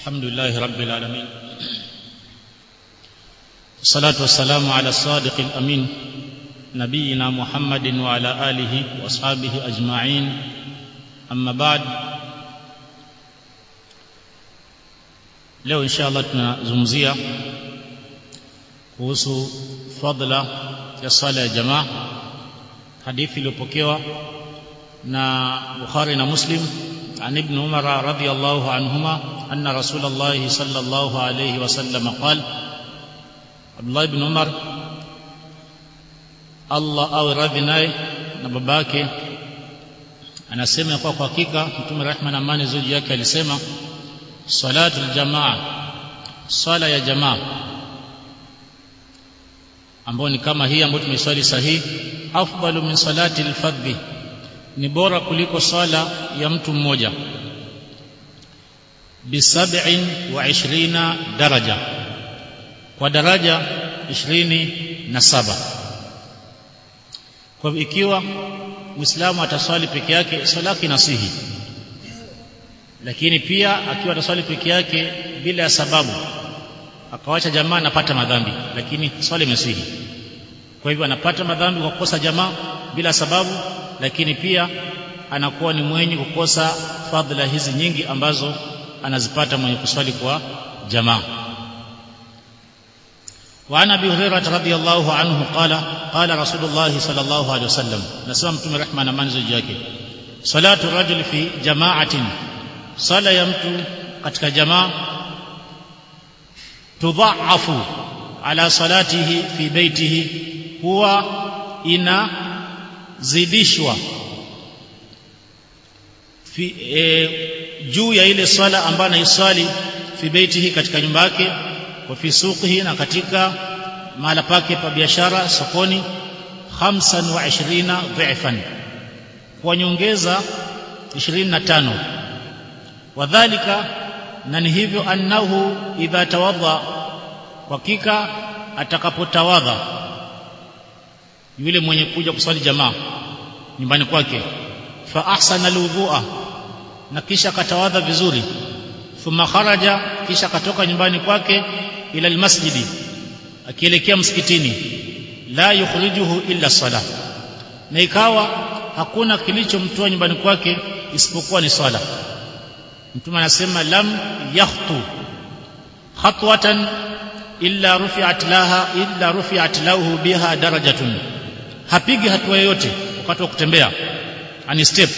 الحمد لله رب العالمين. الصلاة والسلام على الصادق الأمين نبينا محمد وعلى آله وأصحابه أجمعين. أما بعد لو إن شاء الله تنزمزية kuhusu fadla ya sala ya جماعة. حديث iliyopokewa na Bukhari na Muslim عن ابن عمر رضي الله عنهما أن رسول الله صلى الله عليه وسلم قال عبد الله بن عمر الله أو رضي ناي نبباك أنا سمع قوة حقيقة أنتم رحمة أماني زوج يكا لسمع صلاة الجماعة. صلاة يا جماعة. أمبوني كما هي أمبوني صلي صحيح. أفضل من صلاة الفضل ni bora kuliko sala ya mtu mmoja. Bisab'in wa ishrina daraja. Kwa daraja ishirini na saba. Kwa ikiwa muislamu ataswali peke yake swala yake inasihi lakini pia akiwa ataswali peke yake bila ya sababu akawacha jamaa anapata madhambi. Lakini swali imesihi kwa hivyo anapata madhambi kwa kukosa jamaa bila sababu lakini pia anakuwa ni mwenye kukosa fadhila hizi nyingi ambazo anazipata mwenye kuswali kwa jamaa وعن ابي هريره رضي الله عنه قال قال رسول الله صلى الله عليه وسلم نسمع متوم رحمه na amani ziji yake salatu rajul fi jama'atin sala ya mtu katika jamaa tudhaafu ala salatihi fi baitihi huwa inazidishwa fi e, juu ya ile swala ambayo anaiswali fi baitihi katika nyumba yake wa fi suqihi na katika mahala pake pa biashara sokoni 25 dhifan. Kwa nyongeza 25 wadhālika na ni hivyo annahu idha tawadha hakika atakapotawadha yule mwenye kuja kuswali jamaa nyumbani kwake. Fa ahsana alwudhu'a na kisha akatawadha vizuri. Thumma kharaja kisha akatoka nyumbani kwake ila almasjidi akielekea msikitini. La yukhrijuhu illa salah. Na ikawa hakuna kilichomtoa nyumbani kwake isipokuwa ni swala mtume anasema lam yakhtu khatwatan illa rufi'at laha illa rufi'at lahu biha darajatun hapigi hatua yoyote wakati wa kutembea. Ani step.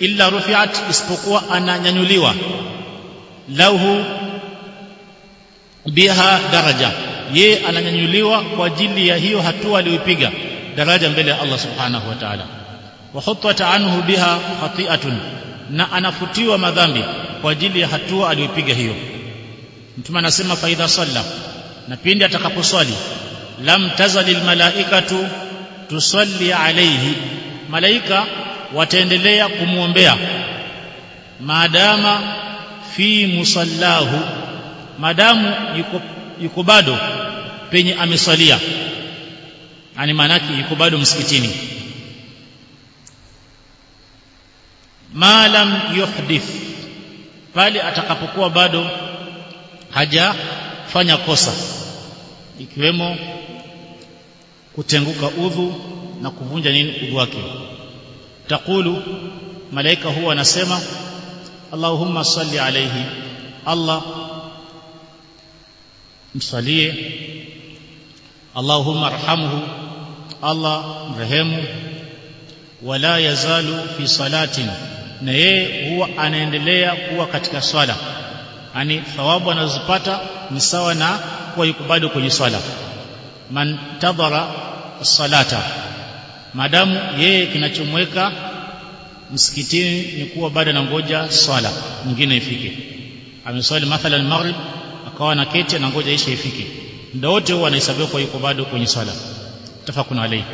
Illa rufi'at isipokuwa ananyanyuliwa. Lahu biha daraja. Ye ananyanyuliwa kwa ajili ya hiyo hatua aliyopiga daraja mbele ya Allah subhanahu wa ta'ala. Wa hutwat anhu biha khati'atun. Na anafutiwa madhambi kwa ajili ya hatua aliyopiga hiyo. Mtume anasema faidha salla. Na pindi atakaposwali lam tazalil malaikatu tusalli alayhi malaika wataendelea kumwombea. Maadama fi musallahu madamu yuko, yuko bado penye amesalia. Yani maanake yuko bado msikitini. Ma lam yuhdith pale atakapokuwa bado hajafanya kosa ikiwemo kutenguka udhu na kuvunja nini udhu wake. Takulu malaika huwa anasema Allahumma salli alayhi Allah msalie Allahumma arhamhu Allah mrehemu wala yazalu fi salatin na yeye huwa anaendelea kuwa katika swala. Yani thawabu anazopata ni sawa na kuwa yuko bado kwenye swala. Man tadhara salata. Madamu yeye kinachomweka msikitini ni kuwa bado anangoja swala nyingine ifike. Ameswali mathalan maghrib akawa na keti anangoja isha ifike. Muda wote huwa anahesabiwa kwa yuko bado kwenye swala. Tafakuna alayhi.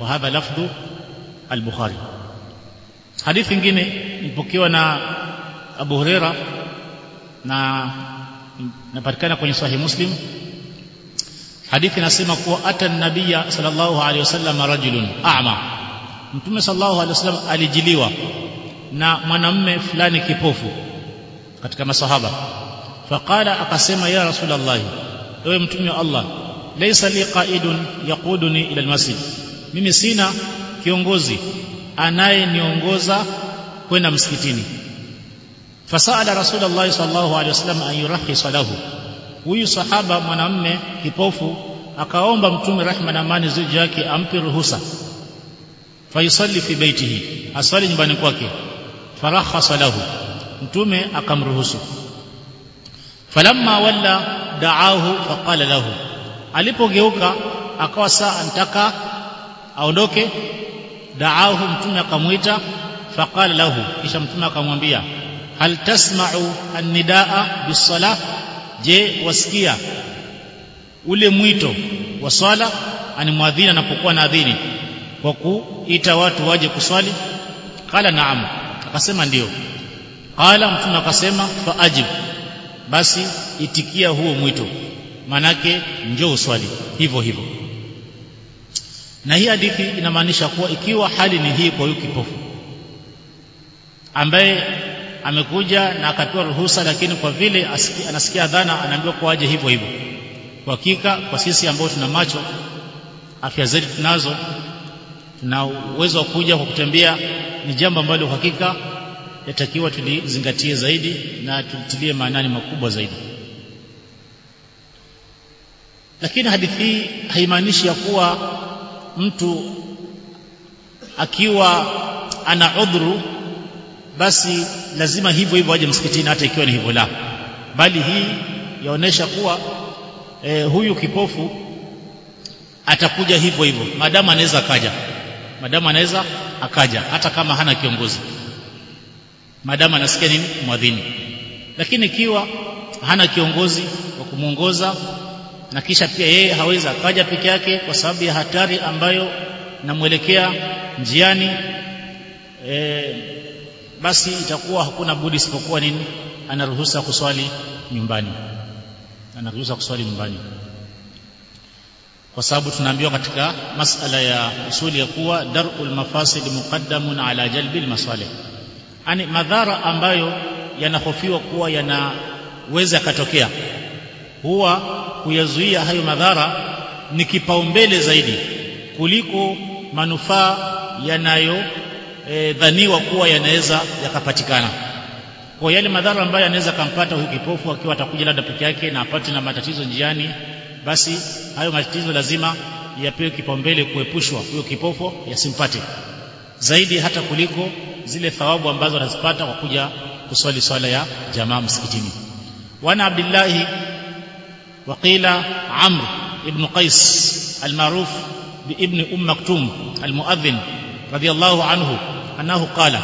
Wa hadha lafdhu al-bukhari. Hadithi nyingine ipokewa na Abu Huraira na napatikana kwenye sahih Muslim hadithi inasema kuwa ata nabia sallallahu alaihi wasallam rajulun a'ma. Mtume sallallahu alaihi wasallam alijiliwa na mwanamme fulani kipofu katika masahaba. Faqala akasema ya rasulullah ewe mtume wa Allah laysa li qaidun yaquduni ila almasjid. Mimi sina kiongozi anayeniongoza kwenda msikitini. Fasala rasulullah sallallahu alaihi wasallam an yurahhisa lahu huyu sahaba mwanamme kipofu akaomba mtume rahma na amani zije yake ampe ruhusa. Fayusalli fi baitihi asali nyumbani kwake. Farakhasa lahu mtume akamruhusu. Falamma walla da'ahu faqala lahu alipogeuka akawa saa antaka aondoke da'ahu mtume akamwita faqala lahu kisha mtume akamwambia hal tasma'u an-nidaa bis-salah je wasikia ule mwito wa swala ani muadhini anapokuwa na adhini kwa kuita watu waje kuswali? Kala naam. Akasema ndio. Kala mtume akasema faajib basi itikia huo mwito. Manake njoo uswali. Hivyo hivyo. Na hii hadithi inamaanisha kuwa ikiwa hali ni hii kwa huyu kipofu ambaye amekuja na akapewa ruhusa lakini kwa vile asiki, anasikia dhana anaambiwa kwa aje hivyo hivyo. Kwa hakika kwa sisi ambao tuna macho afya zetu tunazo tuna uwezo wa kuja kwa kutembea ni jambo ambalo hakika yatakiwa tulizingatie zaidi na tulitilie maanani makubwa zaidi. Lakini hadithi hii haimaanishi ya kuwa mtu akiwa ana udhuru basi lazima hivyo hivyo aje msikitini hata ikiwa ni hivyo la. Bali hii yaonesha kuwa e, huyu kipofu atakuja hivyo hivyo. Madamu anaweza akaja. Madamu anaweza akaja hata kama hana kiongozi. Maadamu anasikia nini? Mwadhini. Lakini ikiwa hana kiongozi wa kumwongoza na kisha pia yeye hawezi akaja peke yake kwa sababu ya hatari ambayo namwelekea njiani e, basi itakuwa hakuna budi isipokuwa nini? Anaruhusa kuswali nyumbani. Anaruhusa kuswali nyumbani. Kwa sababu tunaambiwa katika masala ya usuli ya kuwa darul mafasid muqaddamun ala jalbil masalih yani madhara ambayo yanahofiwa kuwa yanaweza yakatokea. Huwa kuyazuia hayo madhara ni kipaumbele zaidi kuliko manufaa yanayo e, dhaniwa kuwa yanaweza yakapatikana kwa yale madhara ambayo yanaweza kampata huyu kipofu akiwa atakuja labda peke yake na apate na matatizo njiani basi hayo matatizo lazima yapewe kipaumbele kuepushwa huyo kipofu yasimpate zaidi hata kuliko zile thawabu ambazo anazipata kwa kuja kuswali swala ya jamaa msikitini wana abdillahi وقيل عمرو بن قيس المعروف بابن أم مكتوم المؤذن رضي الله عنه annahu qala.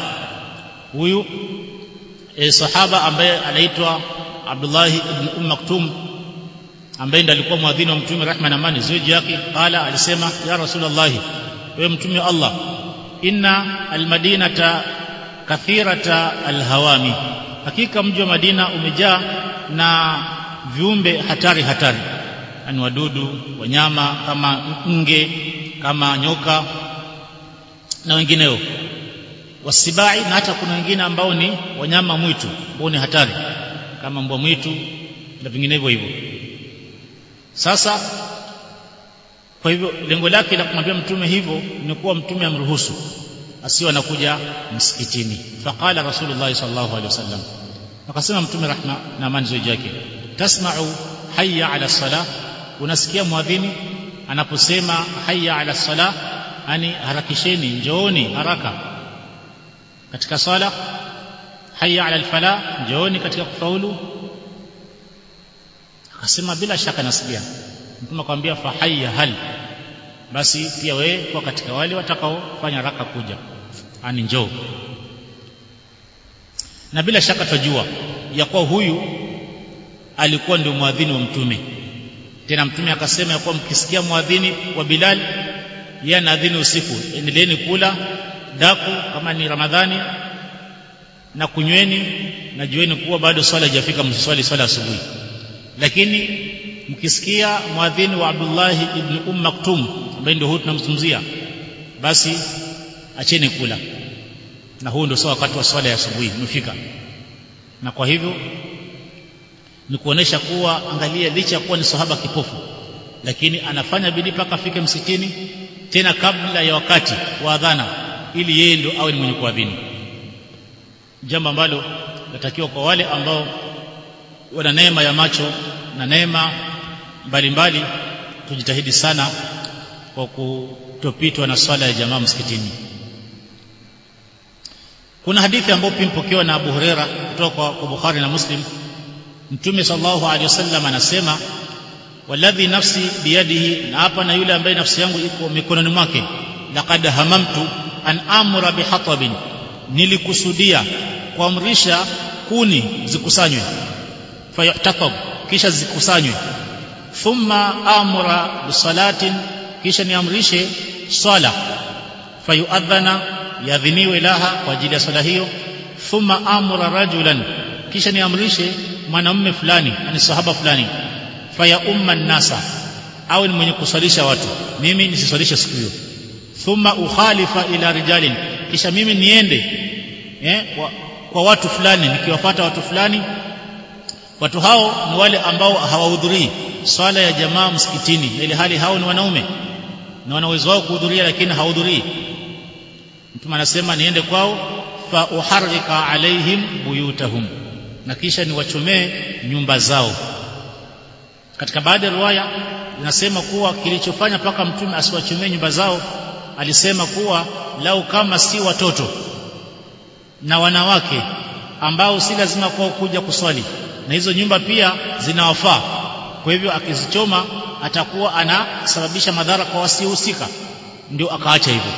Huyu e, sahaba ambaye anaitwa Abdullah ibn Umm Maktum ambaye ndiye alikuwa mwadhini wa mtume rehma na amani ziji yake qala alisema ya rasulullah wewe mtume wa Allah inna almadinata kathirata alhawami. Hakika mji wa Madina umejaa na viumbe hatari hatari. Yani wadudu wanyama kama nge kama nyoka na wengineo wasibai na hata kuna wengine ambao ni wanyama mwitu ambao ni hatari kama mbwa mwitu na vinginevyo hivyo. Sasa kwa hivyo lengo lake la kumwambia mtume hivyo ni kuwa mtume amruhusu asiwe anakuja msikitini. Faqala rasulullah sallallahu alaihi wasallam. Akasema mtume rahma na amani zoji yake tasma'u hayya ala salah. Unasikia mwadhini anaposema hayya ala salah yani harakisheni njooni haraka katika swala hayya ala alfala njooni katika kufaulu. Akasema bila shaka nasibia mtume akamwambia fa hayya hal. Basi pia wewe kwa katika wale watakaofanya raka kuja. Ani njoo. Na bila shaka tajua ya kuwa huyu alikuwa ndio mwadhini wa mtume. Tena mtume akasema ya kuwa mkisikia mwadhini wa Bilal yeye anaadhini usiku endeleeni kula daku kama ni Ramadhani na kunyweni na jueni kuwa bado swala haijafika msiswali swala asubuhi. Lakini mkisikia mwadhini wa Abdullah ibn Umm Maktum ambaye ndio huyu tunamzungumzia basi acheni kula. Na huu ndio sawa wakati wa swala ya asubuhi umefika na kwa hivyo ni kuonesha kuwa angalia licha kuwa ni sahaba kipofu lakini anafanya bidii paka afike msikitini tena kabla ya wakati wa adhana ili yeye ndo awe ni mwenye kuadhini. Jambo ambalo natakiwa kwa wale ambao wana neema ya macho na neema mbalimbali tujitahidi sana kwa kutopitwa na swala ya jamaa msikitini. Kuna hadithi ambayo pia mpokewa na Abu Huraira kutoka kwa Bukhari na Muslim. Mtume sallallahu alaihi wasallam anasema walladhi nafsi biyadihi na hapa na yule ambaye nafsi yangu iko mikononi mwake laqad hamamtu an amra bihatabin nilikusudia kuamrisha kuni zikusanywe. Fayuhtatab kisha zikusanywe. Thumma amra bisalatin kisha niamrishe swala. Fayuadhana yadhiniwe laha kwa ajili ya swala hiyo. Thumma amra rajulan kisha niamrishe mwanamume fulani ani sahaba fulani. Faya umma nasa au ni mwenye kuswalisha watu. Mimi nisiswalishe siku hiyo thumma ukhalifa ila rijalin. Kisha mimi niende eh, kwa, kwa watu fulani nikiwapata watu fulani. Watu hao ni wale ambao hawahudhurii swala ya jamaa msikitini ili hali hao ni wanaume na wana uwezo wao kuhudhuria lakini hawahudhurii mtume anasema niende kwao fa uharrika alaihim buyutahum na kisha niwachomee nyumba zao. Katika baadhi ya riwaya inasema kuwa kilichofanya mpaka mtume asiwachomee nyumba zao alisema kuwa lau kama si watoto na wanawake ambao si lazima kwao kuja kuswali na hizo nyumba pia zinawafaa. Kwa hivyo akizichoma atakuwa anasababisha madhara kwa wasiohusika. Ndio akaacha hivyo.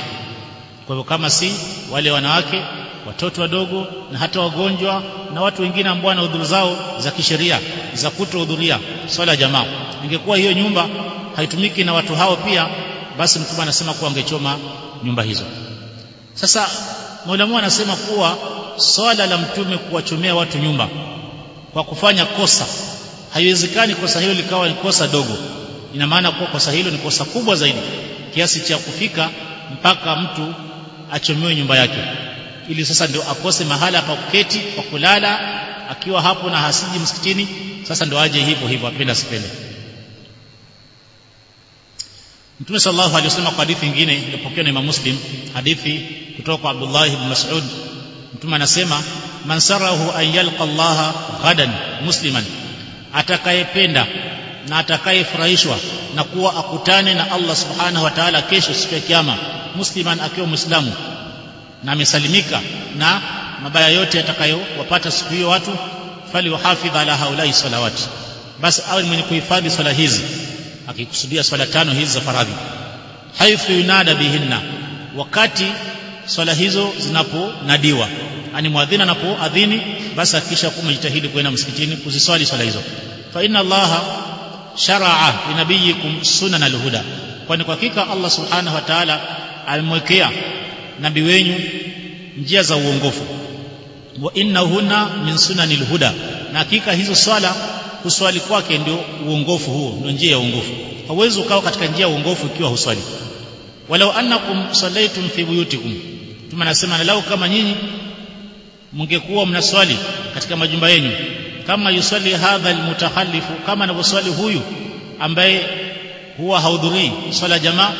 Kwa hivyo kama si wale wanawake watoto wadogo na hata wagonjwa na watu wengine ambao wana udhuru zao za kisheria za kutohudhuria swala ya jamaa. Ingekuwa hiyo nyumba haitumiki na watu hao pia basi mtume anasema kuwa angechoma nyumba hizo. Sasa mwalimu anasema kuwa swala la mtume kuwachomea watu nyumba kwa kufanya kosa haiwezekani kosa hilo likawa ni kosa dogo. Ina maana kuwa kosa hilo ni kosa kubwa zaidi kiasi cha kufika mpaka mtu achomewe nyumba yake ili sasa ndio akose mahala pa kuketi pa kulala akiwa hapo na hasiji msikitini. Sasa ndio aje hivyo hivyo apenda sipende Mtume sallallahu alayhi wasallam kwa hadithi nyingine iliyopokewa na Imam Muslim hadithi kutoka kwa Abdullah ibn Mas'ud. Mtume anasema man sarahu an yalqa Allah ghadan musliman. Atakayependa na atakayefurahishwa na kuwa akutane na Allah subhanahu wa ta'ala kesho siku ya kiyama musliman akiwa muislamu na amesalimika na mabaya yote yatakayowapata siku hiyo watu fali wahafidh ala haulai salawati. Basi awe mwenye kuhifadhi swala hizi akikusudia swala tano hizi za faradhi. Haithu yunada bihinna. Wakati swala hizo zinaponadiwa. Ani mwadhini anapoadhini basi hakikisha kumejitahidi kwenda msikitini kuziswali swala hizo. Fa inna allaha sharaa linabiyikum sunan alhuda. Kwani kwa hakika Allah subhanahu wa ta'ala amemwekea nabii wenyu njia za uongofu. Wa innahunna min sunanil huda. Na hakika hizo swala kuswali kwake ndio uongofu huo ndio njia ya uongofu. Hauwezi ukawa katika njia ya uongofu ikiwa huswali. Walau annakum sallaitum fi buyutikum. Tuma nasema na lau kama nyinyi mngekuwa mnaswali katika majumba yenu kama yusali hadha almutakhallifu kama anavyoswali huyu ambaye huwa haudhurii swala jamaa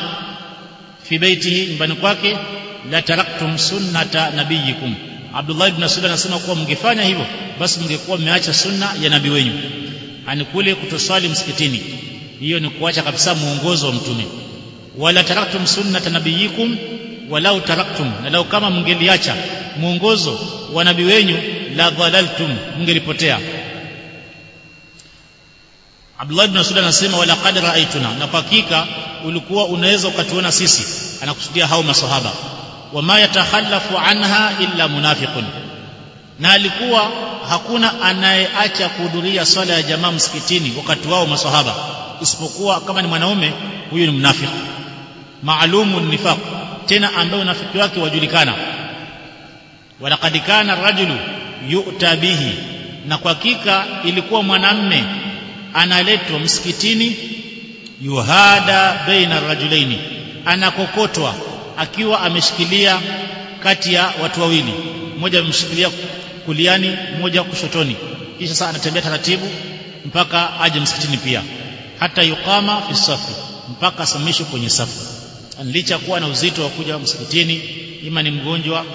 fi baitihi nyumbani kwake la taraktum sunnata nabiyikum. Abdullah ibn Mas'ud anasema kuwa mngefanya hivyo basi mngekuwa mmeacha sunna ya nabii wenyu ani kule kutoswali msikitini. Hiyo ni kuacha kabisa muongozo wa mtume. Wala taraktum sunnata nabiyikum walau taraktum na lau kama mngeliacha muongozo wa nabii wenyu la dhalaltum mngelipotea. Abdullah ibn Mas'ud anasema wala qad ra'aituna na kwa hakika ulikuwa unaweza ukatuona sisi anakusudia hao masahaba wama yatakhallafu anha illa munafiqun na alikuwa hakuna anayeacha kuhudhuria swala ya jamaa msikitini wakati wao maswahaba isipokuwa kama ni mwanaume huyu ni mnafiki. Maalumu nifaq tena ambaye unafiki wake wajulikana walaqad kana rajulu yu'ta bihi na kwa hakika ilikuwa mwanamme analetwa msikitini yuhada baina rajulaini anakokotwa akiwa ameshikilia kati ya watu wawili mmoja amemshikilia kuliani mmoja kushotoni. Kisha sasa anatembea taratibu mpaka aje msikitini pia. Hata yuqama fi safi mpaka asimamishwe kwenye safu licha kuwa na uzito wa kuja msikitini ima ni mgonjwa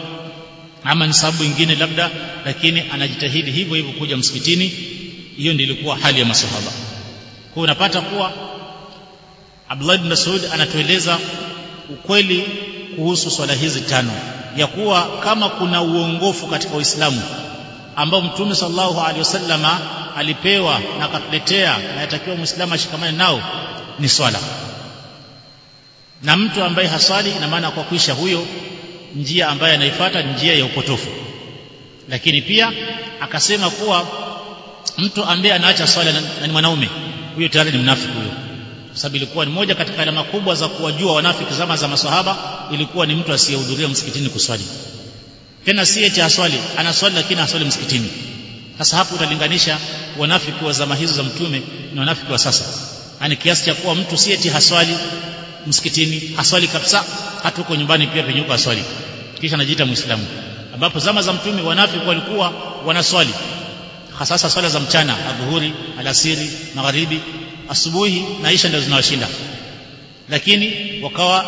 ama ni sababu nyingine labda lakini anajitahidi hivyo hivyo kuja msikitini hiyo ndiyo ilikuwa hali ya masahaba kwa unapata kuwa Abdullah ibn Mas'ud anatueleza ukweli kuhusu swala hizi tano ya kuwa kama kuna uongofu katika Uislamu ambao Mtume sallallahu alaihi wasallama alipewa na akatuletea na yatakiwa Muislamu ashikamane nao ni swala. Na mtu ambaye haswali ina maana kwa kuisha huyo njia ambaye anaifuata njia ya upotofu. Lakini pia akasema kuwa mtu ambaye anaacha swala na ni mwanaume huyo tayari ni mnafiki huyo sababu ilikuwa ni moja katika alama kubwa za kuwajua wanafiki zama za maswahaba ilikuwa ni mtu asiyehudhuria msikitini kuswali. Tena si eti aswali anaswali lakini aswali msikitini. Sasa hapo utalinganisha wanafiki wa zama hizo za mtume na wanafiki wa sasa. Yani kiasi cha kuwa mtu si eti haswali msikitini haswali kabisa hata huko nyumbani pia penye uko aswali. Kisha anajiita muislamu. Ambapo zama za mtume wanafiki walikuwa wanaswali. Hasa swala za mchana adhuhuri alasiri magharibi asubuhi na isha ndio zinawashinda. Lakini wakawa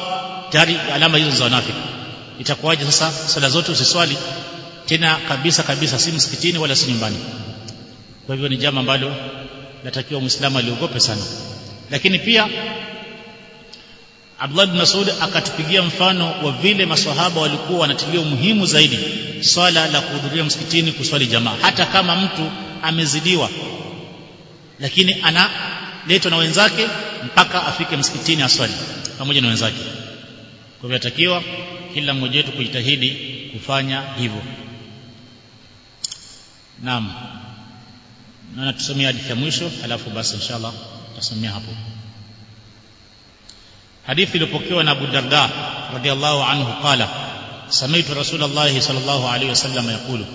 tayari alama hizo za wanafiki. Itakuwaje sasa? Sala zote usiswali. Tena kabisa kabisa si msikitini wala si nyumbani. Kwa hivyo ni jambo ambalo natakiwa muislamu aliogope sana. Lakini pia Abdullah bin Mas'ud akatupigia mfano wa vile maswahaba walikuwa wanatilia umuhimu zaidi swala la kuhudhuria msikitini kuswali jamaa. Hata kama mtu amezidiwa lakini analetwa na wenzake mpaka afike msikitini aswali pamoja na wenzake. Kwa hivyo atakiwa kila mmoja wetu kujitahidi kufanya hivyo. Naam. Naona tusomea hadithi ya mwisho alafu basi inshallah tutasomea hapo. Hadithi iliyopokewa na Abu Darda radhiallahu anhu qala sami'tu Rasulullah sallallahu alayhi wasallam yaqulu.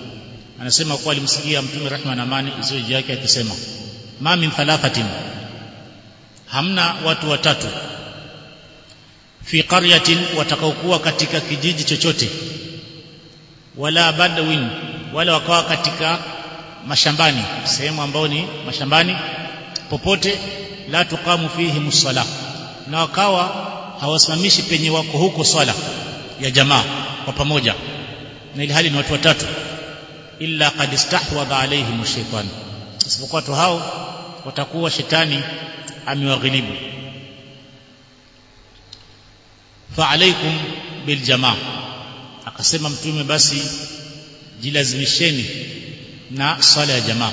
Anasema kuwa alimsikia mtume rehma na amani ziwe yake akisema ma min thalathatin hamna watu watatu. Fi qaryatin watakaokuwa katika kijiji chochote. Wala badwin wala wakawa katika mashambani sehemu ambayo ni mashambani. Popote la tuqamu fihi musalla na wakawa hawasimamishi penye wako huko swala ya jamaa kwa pamoja. Na ili hali ni watu watatu. Illa qad istahwadha alaihim shaytan. Isipokuwa watu hao watakuwa shetani amewaghilibu fa alaikum bil jamaa. Akasema mtume basi jilazimisheni na sala ya jamaa.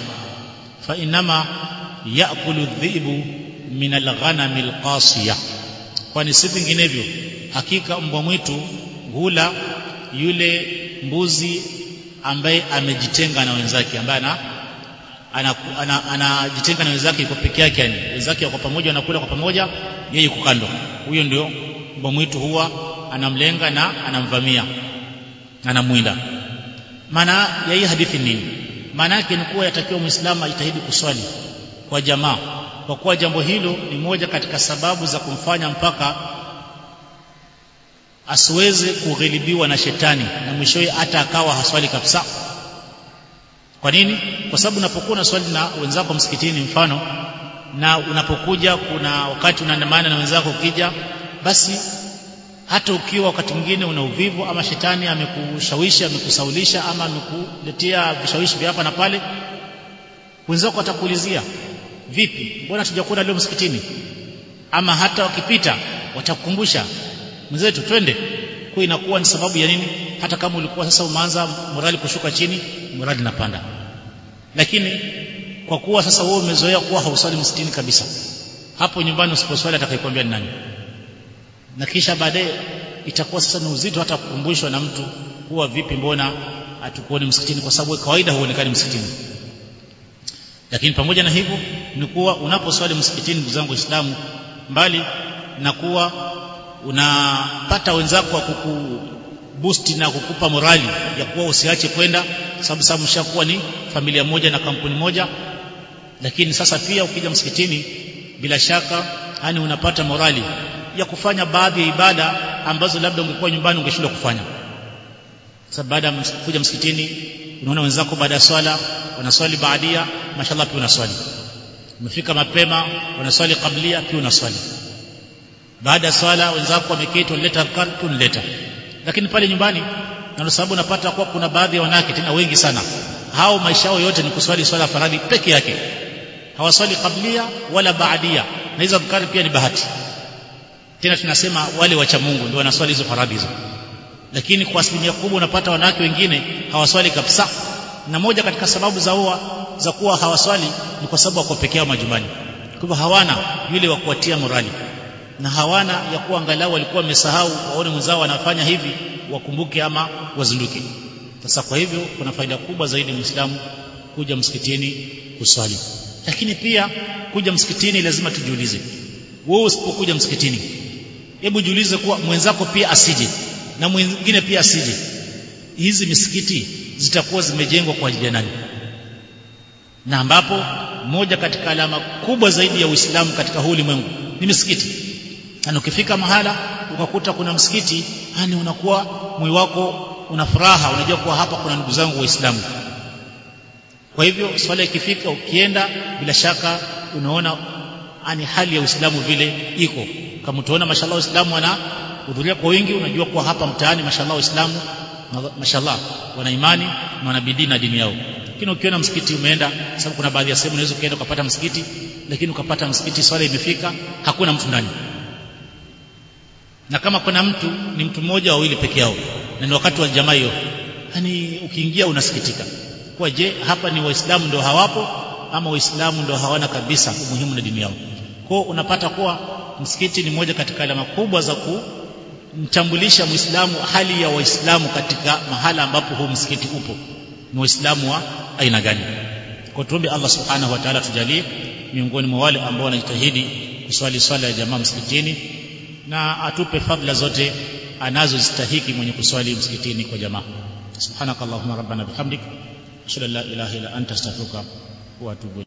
Fa inama yaakulu dhibu min alghanami alqasiya. Kwani si vinginevyo hakika mbwa mwitu hula yule mbuzi ambaye amejitenga na wenzake ambaye ana anajitenga ana, ana, ana na wenzake yuko peke yake yani. Wenzake wako pamoja wanakula kwa pamoja yeye yuko kando. Huyo ndio mbwa mwitu huwa anamlenga na anamvamia anamwinda. Maana ya hii hadithi nini? Maana yake ni kuwa yatakiwa muislamu ajitahidi kuswali kwa jamaa kwa kuwa jambo hilo ni moja katika sababu za kumfanya mpaka asiweze kughilibiwa na shetani na mwishowe hata akawa haswali kabisa kwa nini? Kwa sababu unapokuwa na swali na wenzako msikitini mfano na unapokuja kuna wakati unaandamana na wenzako ukija basi hata ukiwa wakati mwingine una uvivu ama shetani amekushawishi amekusaulisha ama amekuletea vishawishi vya hapa na pale wenzako watakuulizia vipi? Mbona tujakuna leo msikitini? Ama hata wakipita watakukumbusha mwenzetu twende kwa inakuwa ni sababu ya nini? Hata kama ulikuwa sasa umeanza morali kushuka chini morali inapanda lakini kwa kuwa sasa wewe umezoea kuwa hausali msikitini kabisa hapo nyumbani usiposwali atakayekwambia ni nani? Na kisha baadaye itakuwa sasa ni uzito hata kukumbushwa na mtu kuwa vipi mbona hatukuoni msikitini kwa sababu kawaida huonekani msikitini. Lakini pamoja na hivyo ni kuwa unaposwali msikitini ndugu zangu waislamu mbali na kuwa unapata wenzako wa kukuboost na kukupa morali ya kuwa usiache kwenda sababu sababu mshakuwa ni familia moja na kampuni moja. Lakini sasa pia ukija msikitini bila shaka yani unapata morali ya kufanya baadhi ya ibada ambazo labda ungekuwa nyumbani ungeshindwa kufanya. Sababu baada ya kuja msikitini unaona wenzako baada ya swala wanaswali baadia mashallah pia unaswali. Umefika mapema wanaswali kablia pia unaswali baada ya swala wenzako wameketi wanaleta adhkar tunaleta lakini pale nyumbani na sababu napata kuwa kuna baadhi ya wanawake tena wengi sana. Hao maisha yao yote ni kuswali swala faradhi peke yake. Hawaswali kablia wala baadia na hizo adhkari pia ni bahati. Tena tunasema wale wacha Mungu ndio wanaswali hizo faradhi hizo. Lakini kwa asilimia kubwa unapata wanawake wengine hawaswali kabisa. Na moja katika sababu za huwa za kuwa hawaswali ni kwa sababu wako peke yao majumbani. Kwa hivyo hawana yule wa kuwatia morali na hawana ya kuwa angalau walikuwa wamesahau waone mwenzao wanafanya hivi wakumbuke ama wazinduke. Sasa kwa hivyo kuna faida kubwa zaidi muislamu kuja msikitini kuswali. Lakini pia kuja msikitini lazima tujiulize wewe usipokuja msikitini hebu jiulize kuwa mwenzako pia asije na mwingine pia asije. Hizi misikiti zitakuwa zimejengwa kwa ajili ya nani? Na ambapo moja katika alama kubwa zaidi ya Uislamu katika huu ulimwengu ni misikiti na ukifika mahala ukakuta kuna msikiti yani unakuwa mwili wako una furaha unajua kuwa hapa kuna ndugu zangu waislamu. Kwa hivyo swala ikifika ukienda bila shaka unaona ani hali ya Uislamu vile iko. Kama utaona mashallah waislamu wana hudhuria kwa wingi unajua kuwa hapa mtaani mashallah waislamu mashallah wana imani na wana bidii na dini yao. Lakini ukiona msikiti umeenda sababu kuna baadhi ya sehemu unaweza ukaenda ukapata msikiti lakini ukapata msikiti swala imefika hakuna mtu ndani na kama kuna mtu ni mtu mmoja wawili peke yao. Na ni wakati wa jamaa hiyo. Yani ukiingia unasikitika. Kwa je hapa ni waislamu ndio hawapo ama waislamu ndio hawana kabisa umuhimu na dini yao? Kwa unapata kuwa msikiti ni moja katika alama kubwa za kumtambulisha muislamu hali ya waislamu katika mahala ambapo huu msikiti upo. Ni waislamu wa aina gani? Kwa tuombe Allah subhanahu wa ta'ala tujalie miongoni mwa wale ambao wanajitahidi kuswali swala ya jamaa msikitini na atupe fadhila zote anazostahiki mwenye kuswali msikitini kwa jamaa. Subhanakallahumma rabbana bihamdik ashhadu an la ilaha illa anta astaghfiruka wa atubu